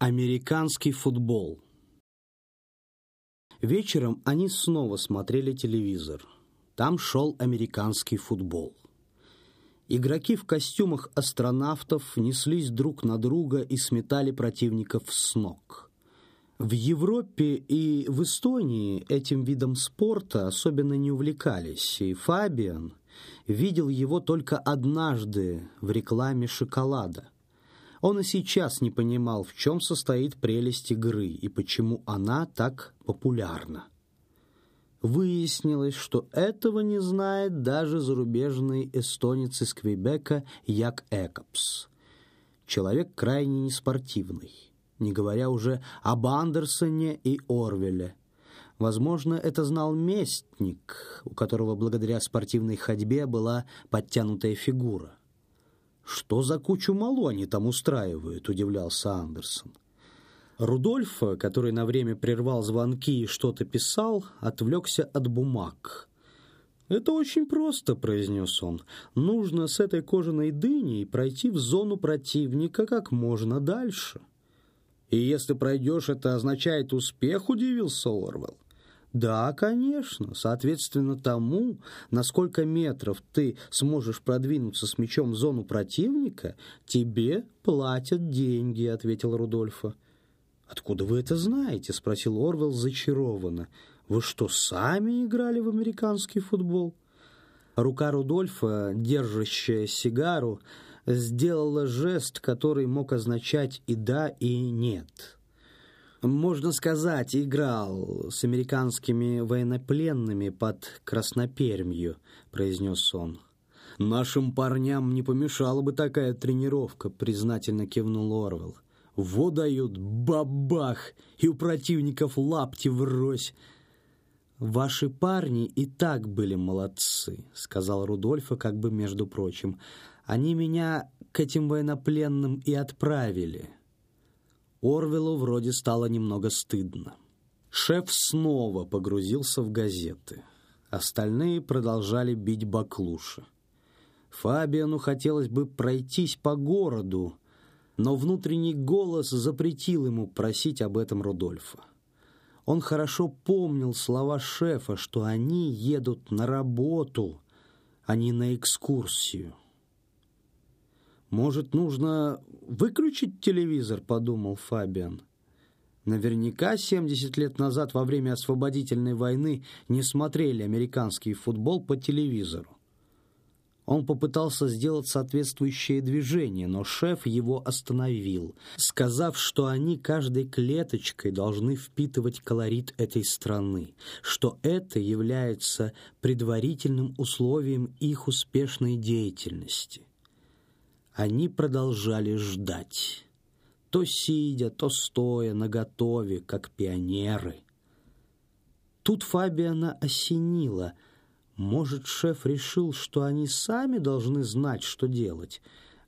Американский футбол Вечером они снова смотрели телевизор. Там шел американский футбол. Игроки в костюмах астронавтов неслись друг на друга и сметали противников с ног. В Европе и в Эстонии этим видом спорта особенно не увлекались, и Фабиан видел его только однажды в рекламе шоколада – он и сейчас не понимал, в чем состоит прелесть игры и почему она так популярна. Выяснилось, что этого не знает даже зарубежный эстонец из Квебека Як Экопс. Человек крайне неспортивный, не говоря уже об Андерсоне и Орвеле. Возможно, это знал местник, у которого благодаря спортивной ходьбе была подтянутая фигура. «Что за кучу малу они там устраивают?» – удивлялся Андерсон. Рудольф, который на время прервал звонки и что-то писал, отвлекся от бумаг. «Это очень просто», — произнес он. «Нужно с этой кожаной дыней пройти в зону противника как можно дальше». «И если пройдешь, это означает успех», — удивился Орвел. Да, конечно. Соответственно тому, на сколько метров ты сможешь продвинуться с мечом в зону противника, тебе платят деньги, ответил Рудольфа. Откуда вы это знаете? спросил Орвел зачарованно. Вы что, сами играли в американский футбол? Рука Рудольфа, держащая сигару, сделала жест, который мог означать и да, и нет можно сказать, играл с американскими военнопленными под Краснопермью», — произнес он. «Нашим парням не помешала бы такая тренировка», — признательно кивнул Орвел. «Во дают бабах, и у противников лапти врозь». «Ваши парни и так были молодцы», — сказал Рудольфа, как бы между прочим. «Они меня к этим военнопленным и отправили». Орвелу вроде стало немного стыдно. Шеф снова погрузился в газеты. Остальные продолжали бить баклуши. Фабиану хотелось бы пройтись по городу, но внутренний голос запретил ему просить об этом Рудольфа. Он хорошо помнил слова шефа, что они едут на работу, а не на экскурсию. «Может, нужно выключить телевизор?» – подумал Фабиан. Наверняка 70 лет назад во время освободительной войны не смотрели американский футбол по телевизору. Он попытался сделать соответствующее движение, но шеф его остановил, сказав, что они каждой клеточкой должны впитывать колорит этой страны, что это является предварительным условием их успешной деятельности. Они продолжали ждать. То сидя, то стоя, наготове, как пионеры. Тут Фабиана осенила. Может, шеф решил, что они сами должны знать, что делать.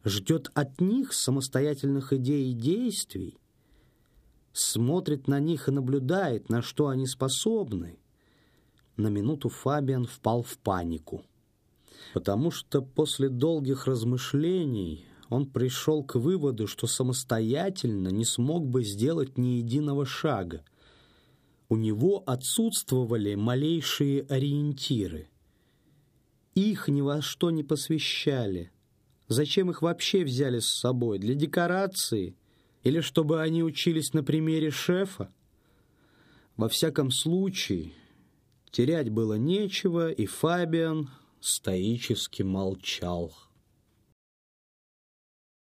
Ждет от них самостоятельных идей и действий. Смотрит на них и наблюдает, на что они способны. На минуту Фабиан впал в панику потому что после долгих размышлений он пришел к выводу, что самостоятельно не смог бы сделать ни единого шага. У него отсутствовали малейшие ориентиры. Их ни во что не посвящали. Зачем их вообще взяли с собой? Для декорации? Или чтобы они учились на примере шефа? Во всяком случае, терять было нечего, и Фабиан стоически молчал.